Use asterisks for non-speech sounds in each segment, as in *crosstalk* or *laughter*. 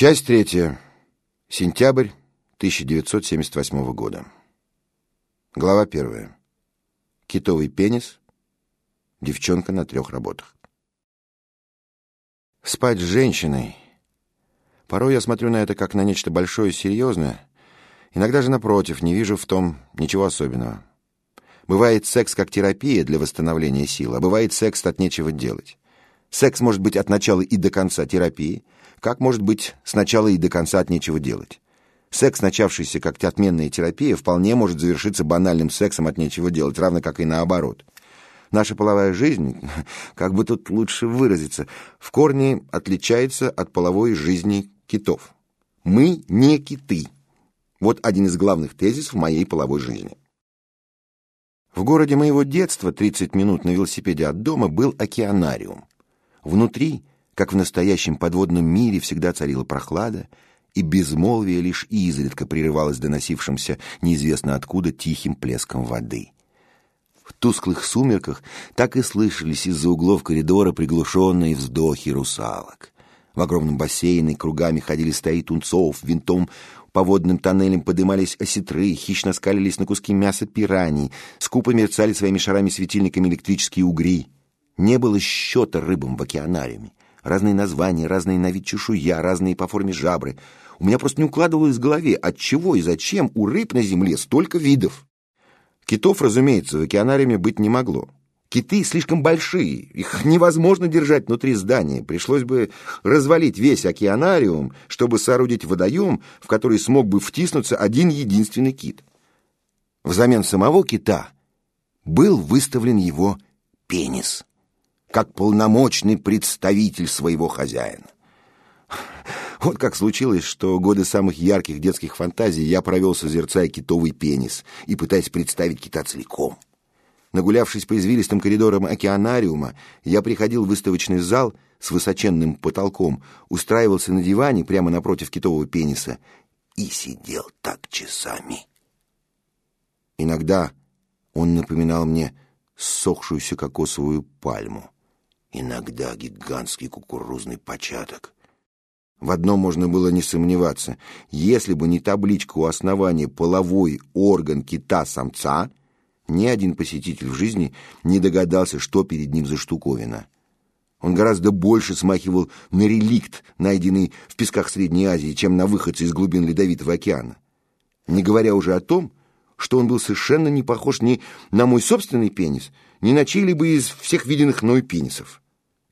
Часть третья. Сентябрь 1978 года. Глава первая. Китовый пенис. Девчонка на трех работах. Спать с женщиной. Порой я смотрю на это как на нечто большое и серьезное. Иногда же, напротив, не вижу в том ничего особенного. Бывает секс как терапия для восстановления сил, а бывает секс от нечего делать. Секс может быть от начала и до конца терапии, как может быть с начала и до конца от нечего делать. Секс, начавшийся как отменная терапия, вполне может завершиться банальным сексом от нечего делать, равно как и наоборот. Наша половая жизнь, *laughs* как бы тут лучше выразиться, в корне отличается от половой жизни китов. Мы не киты. Вот один из главных тезисов моей половой жизни. В городе моего детства, 30 минут на велосипеде от дома, был океанариум. Внутри, как в настоящем подводном мире, всегда царила прохлада, и безмолвие лишь изредка прерывалось доносившимся неизвестно откуда тихим плеском воды. В тусклых сумерках так и слышались из-за углов коридора приглушенные вздохи русалок. В огромном бассейне кругами ходили стаи тунцов, винтом по водным тоннелям подымались осетры, хищно скалились на куски мяса пираний, скупо мерцали своими шарами-светильниками электрические угри. Не было счета рыбам в океанариуме. Разные названия, разные на вид чешуя, разные по форме жабры. У меня просто не укладывалось в голове, от чего и зачем у рыб на земле столько видов. Китов, разумеется, в океанариуме быть не могло. Киты слишком большие, их невозможно держать внутри здания. Пришлось бы развалить весь океанариум, чтобы соорудить водоем, в который смог бы втиснуться один единственный кит. Взамен самого кита был выставлен его пенис, как полномочный представитель своего хозяина. Вот как случилось, что годы самых ярких детских фантазий я провел, созерцая китовый пенис и пытаясь представить кита целиком — Нагулявшись по извилистым коридорам океанариума, я приходил в выставочный зал с высоченным потолком, устраивался на диване прямо напротив китового пениса и сидел так часами. Иногда он напоминал мне ссохшуюся кокосовую пальму, иногда гигантский кукурузный початок. В одном можно было не сомневаться. Если бы не табличка у основания «половой орган кита-самца», ни один посетитель в жизни не догадался, что перед ним за штуковина. Он гораздо больше смахивал на реликт, найденный в песках Средней Азии, чем на выходце из глубин Ледовитого океана. Не говоря уже о том, что он был совершенно не похож ни на мой собственный пенис, ни на чей-либо из всех виденных мной пенисов.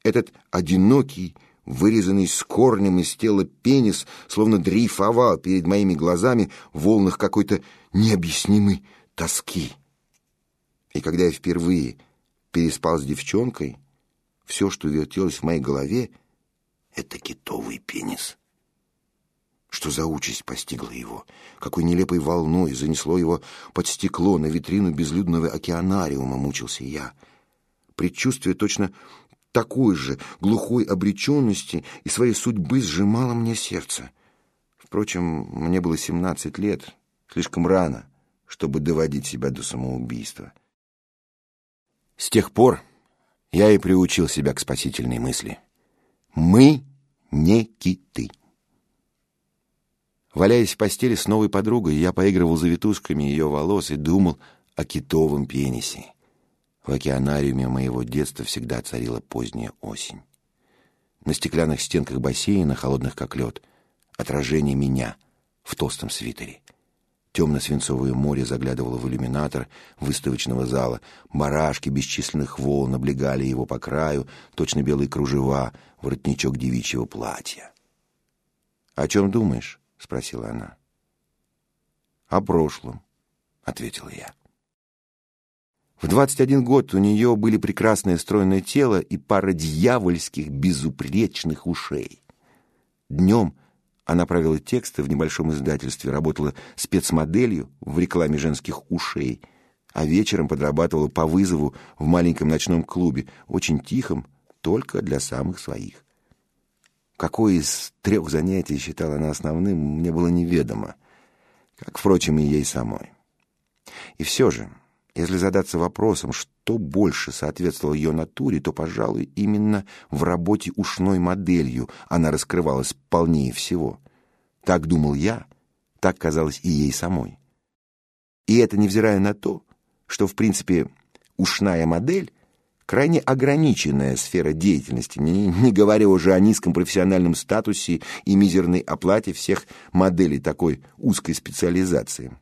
Этот одинокий, вырезанный с корнем из тела пенис, словно дрейфовал перед моими глазами в волнах какой-то необъяснимой тоски. И когда я впервые переспал с девчонкой, все, что вертелось в моей голове, это китовый пенис. Что за участь постигла его? Какой нелепой волной занесло его под стекло на витрину безлюдного океанариума, мучился я. Предчувствие точно такой же глухой обреченности и своей судьбы сжимало мне сердце. Впрочем, мне было семнадцать лет, слишком рано, чтобы доводить себя до самоубийства. С тех пор я и приучил себя к спасительной мысли. Мы не киты. Валяясь в постели с новой подругой, я поигрывал завитушками ее волос и думал о китовом пенисе. В океанариуме моего детства всегда царила поздняя осень. На стеклянных стенках бассейна, холодных как лед, отражение меня в толстом свитере — Темно-свинцовое море заглядывало в иллюминатор выставочного зала. Барашки бесчисленных волн облегали его по краю, точно белые кружева, воротничок девичьего платья. «О чем думаешь?» — спросила она. «О прошлом», — ответила я. В двадцать один год у нее были прекрасное стройное тело и пара дьявольских безупречных ушей. Днем — она правила тексты в небольшом издательстве, работала спецмоделью в рекламе женских ушей, а вечером подрабатывала по вызову в маленьком ночном клубе, очень тихом, только для самых своих. Какое из трех занятий считала она основным, мне было неведомо, как, впрочем, и ей самой. И все же Если задаться вопросом, что больше соответствовало ее натуре, то, пожалуй, именно в работе ушной моделью она раскрывалась полнее всего. Так думал я, так казалось и ей самой. И это невзирая на то, что, в принципе, ушная модель — крайне ограниченная сфера деятельности, не, не говоря уже о низком профессиональном статусе и мизерной оплате всех моделей такой узкой специализации.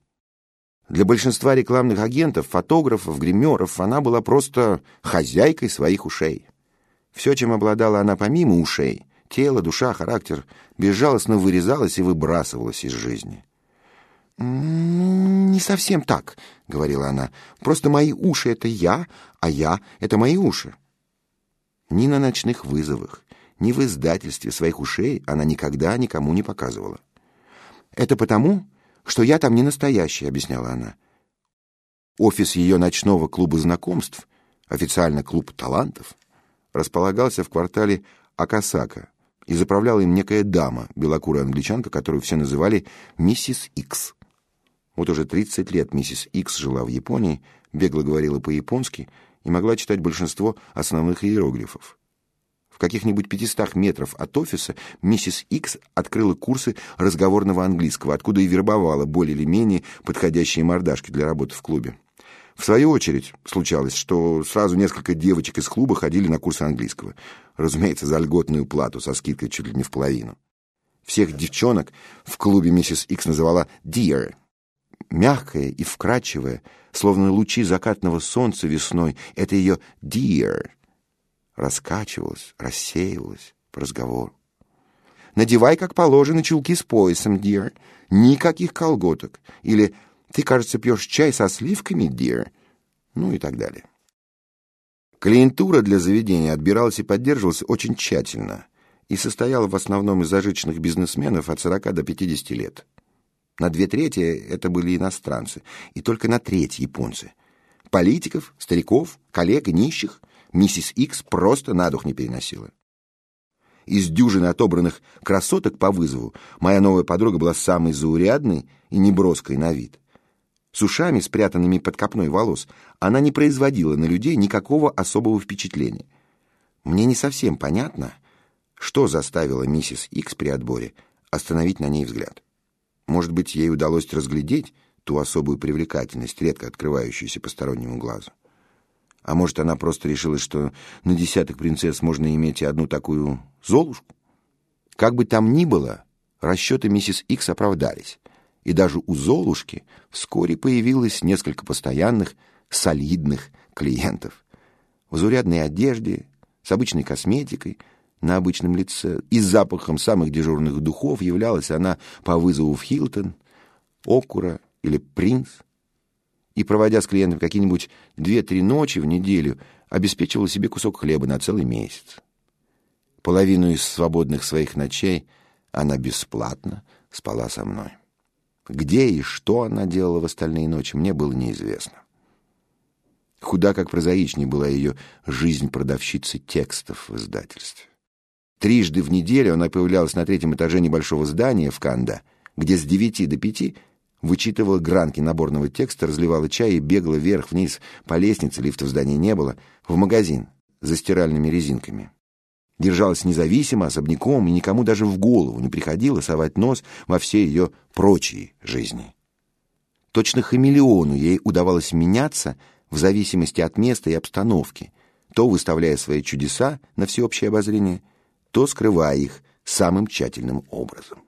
Для большинства рекламных агентов, фотографов, гримеров она была просто хозяйкой своих ушей. Все, чем обладала она помимо ушей, тело, душа, характер, безжалостно вырезалось и выбрасывалось из жизни. «Не совсем так», — говорила она. «Просто мои уши — это я, а я — это мои уши». Ни на ночных вызовах, ни в издательстве своих ушей она никогда никому не показывала. «Это потому, что я там не настоящий», — объясняла она. Офис ее ночного клуба знакомств, официально клуб талантов, располагался в квартале Акасака, и заправляла им некая дама, белокурая англичанка, которую все называли «Миссис Икс». Вот уже 30 лет миссис Икс жила в Японии, бегло говорила по-японски и могла читать большинство основных иероглифов. В каких-нибудь 500 метров от офиса миссис Икс открыла курсы разговорного английского, откуда и вербовала более или менее подходящие мордашки для работы в клубе. В свою очередь, случалось, что сразу несколько девочек из клуба ходили на курсы английского. Разумеется, за льготную плату, со скидкой чуть ли не в половину. Всех девчонок в клубе миссис Икс называла «dear», мягкое и вкрадчивое, словно лучи закатного солнца весной, это ее «dear» раскачивалось, рассеивалось по разговору. «Надевай, как положено, чулки с поясом, dear. Никаких колготок». Или «Ты, кажется, пьешь чай со сливками, dear». Ну и так далее. Клиентура для заведения отбиралась и поддерживалась очень тщательно и состояла в основном из зажиточных бизнесменов от 40 до 50 лет. На две трети это были иностранцы, и только на треть японцы. Политиков, стариков, коллег нищих миссис Икс просто на дух не переносила. Из дюжины отобранных красоток по вызову моя новая подруга была самой заурядной и неброской на вид. С ушами, спрятанными под копной волос, она не производила на людей никакого особого впечатления. Мне не совсем понятно, что заставило миссис Икс при отборе остановить на ней взгляд. Может быть, ей удалось разглядеть ту особую привлекательность, редко открывающуюся постороннему глазу. А может, она просто решила, что на десяток принцесс можно иметь и одну такую Золушку? Как бы там ни было, расчеты миссис Икс оправдались, и даже у Золушки вскоре появилось несколько постоянных, солидных клиентов. В заурядной одежде, с обычной косметикой — на обычном лице, и запахом самых дежурных духов являлась она по вызову в Хилтон, Окура или Принц, и, проводя с клиентом какие-нибудь две-три ночи в неделю, обеспечивала себе кусок хлеба на целый месяц. Половину из свободных своих ночей она бесплатно спала со мной. Где и что она делала в остальные ночи, мне было неизвестно. Худа как прозаичнее была ее жизнь продавщицы текстов в издательстве. Трижды в неделю она появлялась на третьем этаже небольшого здания в Канда, где с девяти до пяти вычитывала гранки наборного текста, разливала чай и бегала вверх-вниз по лестнице, лифта в здании не было, в магазин за стиральными резинками. Держалась независимо, особняком, и никому даже в голову не приходило совать нос во все ее прочие жизни. Точно хамелеону ей удавалось меняться в зависимости от места и обстановки, то выставляя свои чудеса на всеобщее обозрение – то скрывая их самым тщательным образом.